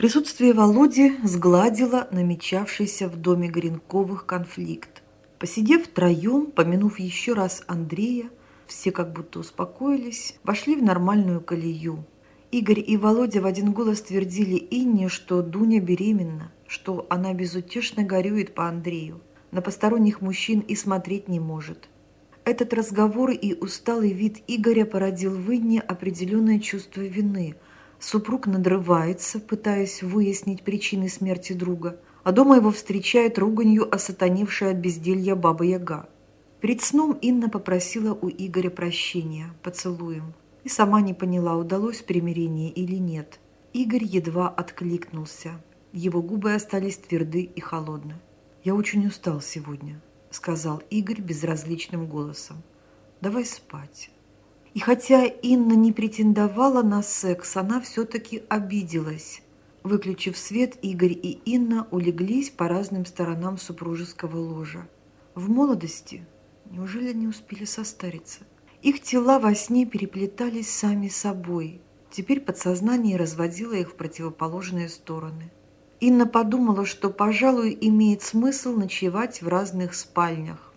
Присутствие Володи сгладило намечавшийся в доме Горенковых конфликт. Посидев втроем, помянув еще раз Андрея, все как будто успокоились, вошли в нормальную колею. Игорь и Володя в один голос твердили Инне, что Дуня беременна, что она безутешно горюет по Андрею, на посторонних мужчин и смотреть не может. Этот разговор и усталый вид Игоря породил в Инне определенное чувство вины. Супруг надрывается, пытаясь выяснить причины смерти друга, а дома его встречает руганью осатаневшая от безделья Баба-Яга. Перед сном Инна попросила у Игоря прощения, поцелуем и сама не поняла, удалось примирение или нет. Игорь едва откликнулся. Его губы остались тверды и холодны. «Я очень устал сегодня», — сказал Игорь безразличным голосом. «Давай спать». И хотя Инна не претендовала на секс, она все-таки обиделась. Выключив свет, Игорь и Инна улеглись по разным сторонам супружеского ложа. В молодости неужели не успели состариться? Их тела во сне переплетались сами собой. Теперь подсознание разводило их в противоположные стороны. Инна подумала, что, пожалуй, имеет смысл ночевать в разных спальнях.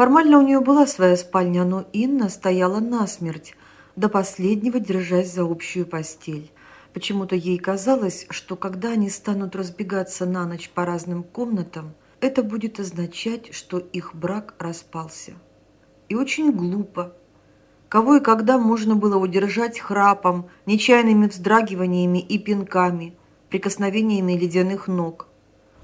Формально у нее была своя спальня, но Инна стояла насмерть, до последнего держась за общую постель. Почему-то ей казалось, что когда они станут разбегаться на ночь по разным комнатам, это будет означать, что их брак распался. И очень глупо, Кого и когда можно было удержать храпом, нечаянными вздрагиваниями и пинками, прикосновениями ледяных ног.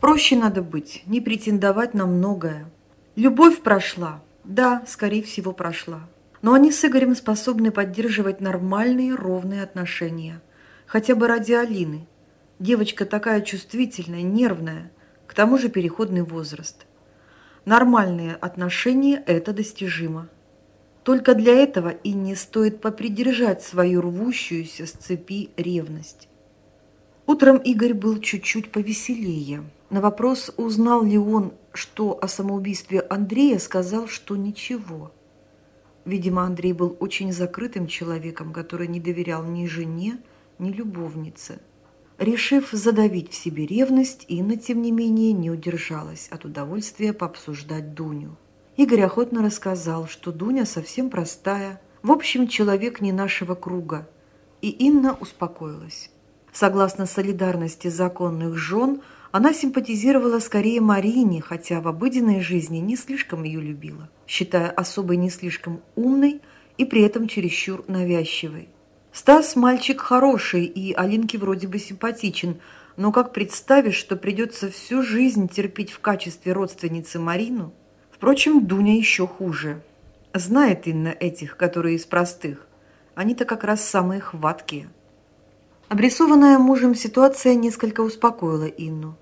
Проще надо быть, не претендовать на многое. Любовь прошла. Да, скорее всего, прошла. Но они с Игорем способны поддерживать нормальные, ровные отношения. Хотя бы ради Алины. Девочка такая чувствительная, нервная, к тому же переходный возраст. Нормальные отношения – это достижимо. Только для этого и не стоит попридержать свою рвущуюся с цепи ревность. Утром Игорь был чуть-чуть повеселее. На вопрос, узнал ли он, что о самоубийстве Андрея, сказал, что ничего. Видимо, Андрей был очень закрытым человеком, который не доверял ни жене, ни любовнице. Решив задавить в себе ревность, Инна, тем не менее, не удержалась от удовольствия пообсуждать Дуню. Игорь охотно рассказал, что Дуня совсем простая, в общем, человек не нашего круга. И Инна успокоилась. Согласно солидарности законных жен, она симпатизировала скорее Марине, хотя в обыденной жизни не слишком ее любила, считая особой не слишком умной и при этом чересчур навязчивой. Стас мальчик хороший и Алинке вроде бы симпатичен, но как представишь, что придется всю жизнь терпеть в качестве родственницы Марину – Впрочем, Дуня еще хуже. Знает Инна этих, которые из простых. Они-то как раз самые хваткие. Обрисованная мужем ситуация несколько успокоила Инну.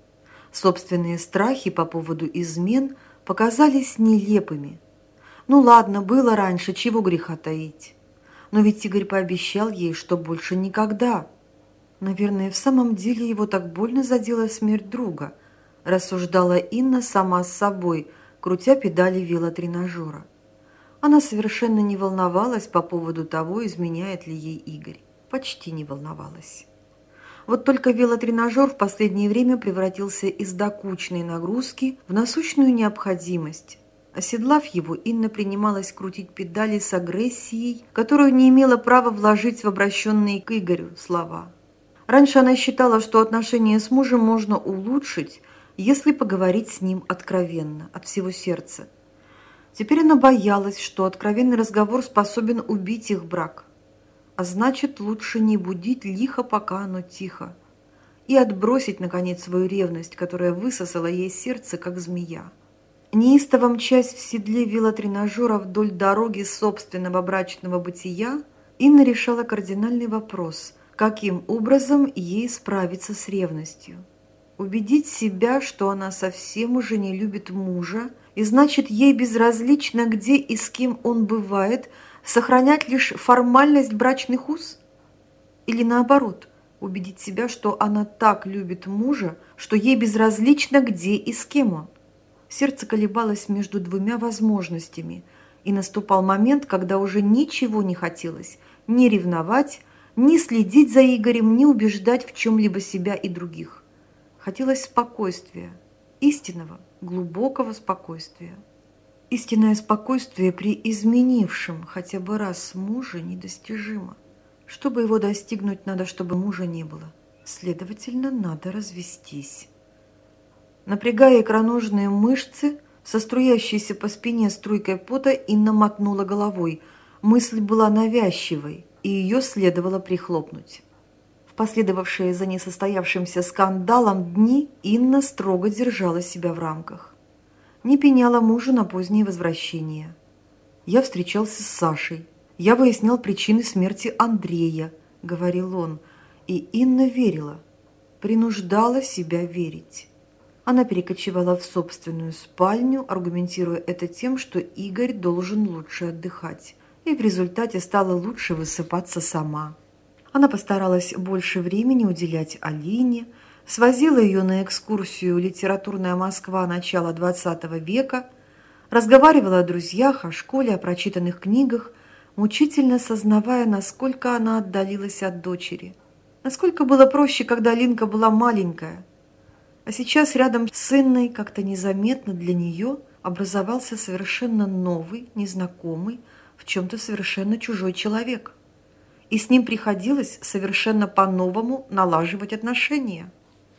Собственные страхи по поводу измен показались нелепыми. Ну ладно, было раньше, чего греха таить. Но ведь Игорь пообещал ей, что больше никогда. Наверное, в самом деле его так больно задела смерть друга, рассуждала Инна сама с собой – крутя педали велотренажера. Она совершенно не волновалась по поводу того, изменяет ли ей Игорь. Почти не волновалась. Вот только велотренажер в последнее время превратился из докучной нагрузки в насущную необходимость. Оседлав его, Инна принималась крутить педали с агрессией, которую не имела права вложить в обращенные к Игорю слова. Раньше она считала, что отношения с мужем можно улучшить, если поговорить с ним откровенно, от всего сердца. Теперь она боялась, что откровенный разговор способен убить их брак. А значит, лучше не будить лихо, пока оно тихо. И отбросить, наконец, свою ревность, которая высосала ей сердце, как змея. Неистово мчась в седле велотренажера вдоль дороги собственного брачного бытия, Инна решала кардинальный вопрос, каким образом ей справиться с ревностью убедить себя, что она совсем уже не любит мужа, и значит, ей безразлично, где и с кем он бывает, сохранять лишь формальность брачных уз? Или наоборот, убедить себя, что она так любит мужа, что ей безразлично, где и с кем он? Сердце колебалось между двумя возможностями, и наступал момент, когда уже ничего не хотелось ни ревновать, ни следить за Игорем, ни убеждать в чем-либо себя и других. Хотелось спокойствия, истинного, глубокого спокойствия. Истинное спокойствие при изменившем хотя бы раз муже недостижимо. Чтобы его достигнуть, надо, чтобы мужа не было. Следовательно, надо развестись. Напрягая икроножные мышцы, со струящейся по спине струйкой пота Инна мотнула головой. Мысль была навязчивой, и ее следовало прихлопнуть. Последовавшие за несостоявшимся скандалом дни Инна строго держала себя в рамках. Не пеняла мужу на позднее возвращение. Я встречался с Сашей. Я выяснял причины смерти Андрея, говорил он, и Инна верила, принуждала себя верить. Она перекочевала в собственную спальню, аргументируя это тем, что Игорь должен лучше отдыхать, и в результате стала лучше высыпаться сама. Она постаралась больше времени уделять Алине, свозила ее на экскурсию «Литературная Москва. Начала XX века», разговаривала о друзьях, о школе, о прочитанных книгах, мучительно сознавая, насколько она отдалилась от дочери. Насколько было проще, когда Линка была маленькая – а сейчас рядом с Инной как-то незаметно для нее образовался совершенно новый, незнакомый, в чем-то совершенно чужой человек. И с ним приходилось совершенно по-новому налаживать отношения.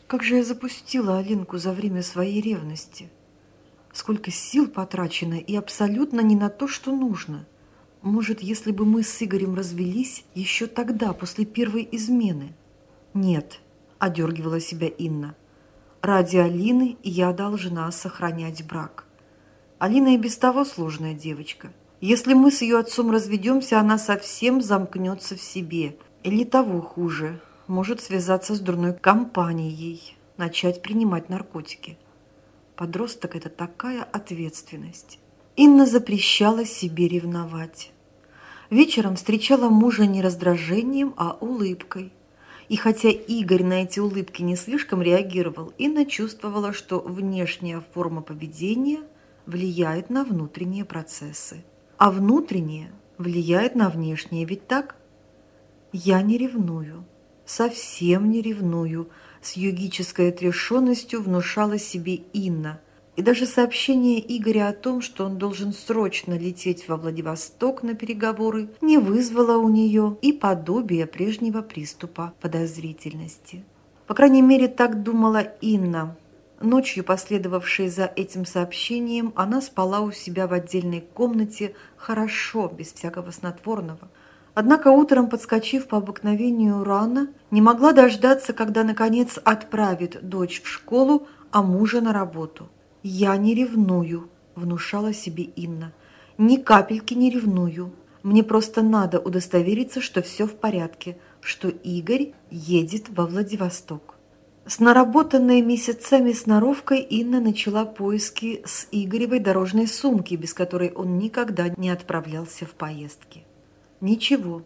Как же я запустила Алинку за время своей ревности? Сколько сил потрачено и абсолютно не на то, что нужно. Может, если бы мы с Игорем развелись еще тогда, после первой измены? Нет, одергивала себя Инна. Ради Алины я должна сохранять брак. Алина и без того сложная девочка. Если мы с ее отцом разведемся, она совсем замкнется в себе. Или того хуже, может связаться с дурной компанией, начать принимать наркотики. Подросток – это такая ответственность. Инна запрещала себе ревновать. Вечером встречала мужа не раздражением, а улыбкой. И хотя Игорь на эти улыбки не слишком реагировал, Инна чувствовала, что внешняя форма поведения влияет на внутренние процессы. А внутреннее влияет на внешнее, ведь так? Я не ревную, совсем не ревную, с йогической отрешенностью внушала себе Инна – и даже сообщение Игоря о том, что он должен срочно лететь во Владивосток на переговоры, не вызвало у нее и подобия прежнего приступа подозрительности. По крайней мере, так думала Инна. Ночью, последовавшей за этим сообщением, она спала у себя в отдельной комнате хорошо, без всякого снотворного. Однако утром, подскочив по обыкновению рано, не могла дождаться, когда, наконец, отправит дочь в школу, а мужа на работу. «Я не ревную», – внушала себе Инна. «Ни капельки не ревную. Мне просто надо удостовериться, что все в порядке, что Игорь едет во Владивосток». С наработанной месяцами сноровкой Инна начала поиски с Игоревой дорожной сумки, без которой он никогда не отправлялся в поездки. Ничего,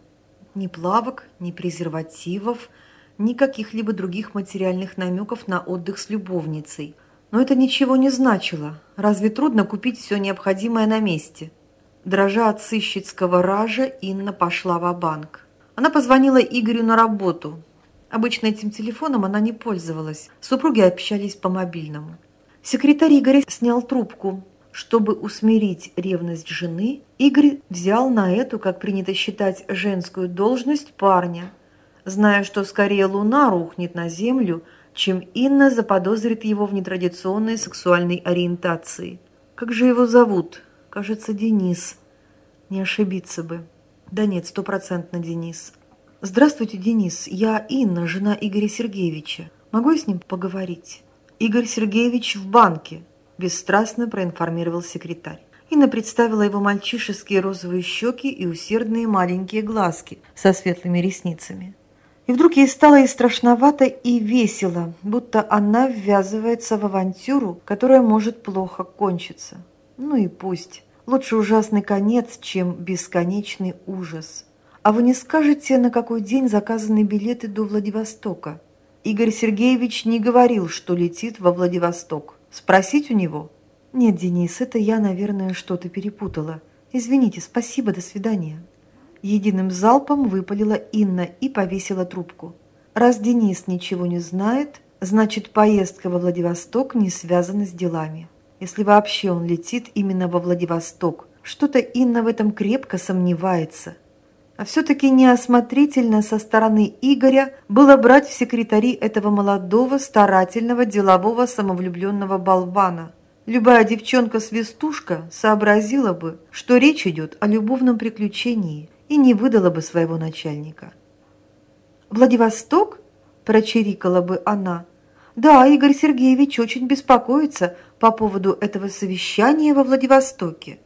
ни плавок, ни презервативов, ни каких-либо других материальных намеков на отдых с любовницей – но это ничего не значило. Разве трудно купить все необходимое на месте? Дрожа от сыщицкого ража, Инна пошла в банк Она позвонила Игорю на работу. Обычно этим телефоном она не пользовалась. Супруги общались по мобильному. Секретарь Игоря снял трубку. Чтобы усмирить ревность жены, Игорь взял на эту, как принято считать, женскую должность парня. Зная, что скорее луна рухнет на землю – чем Инна заподозрит его в нетрадиционной сексуальной ориентации. Как же его зовут? Кажется, Денис. Не ошибиться бы. Да нет, стопроцентно Денис. Здравствуйте, Денис. Я Инна, жена Игоря Сергеевича. Могу я с ним поговорить? Игорь Сергеевич в банке, бесстрастно проинформировал секретарь. Инна представила его мальчишеские розовые щеки и усердные маленькие глазки со светлыми ресницами. И вдруг ей стало и страшновато, и весело, будто она ввязывается в авантюру, которая может плохо кончиться. Ну и пусть. Лучше ужасный конец, чем бесконечный ужас. А вы не скажете, на какой день заказаны билеты до Владивостока? Игорь Сергеевич не говорил, что летит во Владивосток. Спросить у него? Нет, Денис, это я, наверное, что-то перепутала. Извините, спасибо, до свидания. Единым залпом выпалила Инна и повесила трубку. Раз Денис ничего не знает, значит поездка во Владивосток не связана с делами. Если вообще он летит именно во Владивосток. Что-то Инна в этом крепко сомневается. А все-таки неосмотрительно со стороны Игоря было брать в секретари этого молодого, старательного, делового, самовлюбленного болвана. Любая девчонка-свистушка сообразила бы, что речь идет о любовном приключении и не выдала бы своего начальника. «Владивосток?» – прочирикала бы она. «Да, Игорь Сергеевич очень беспокоится по поводу этого совещания во Владивостоке».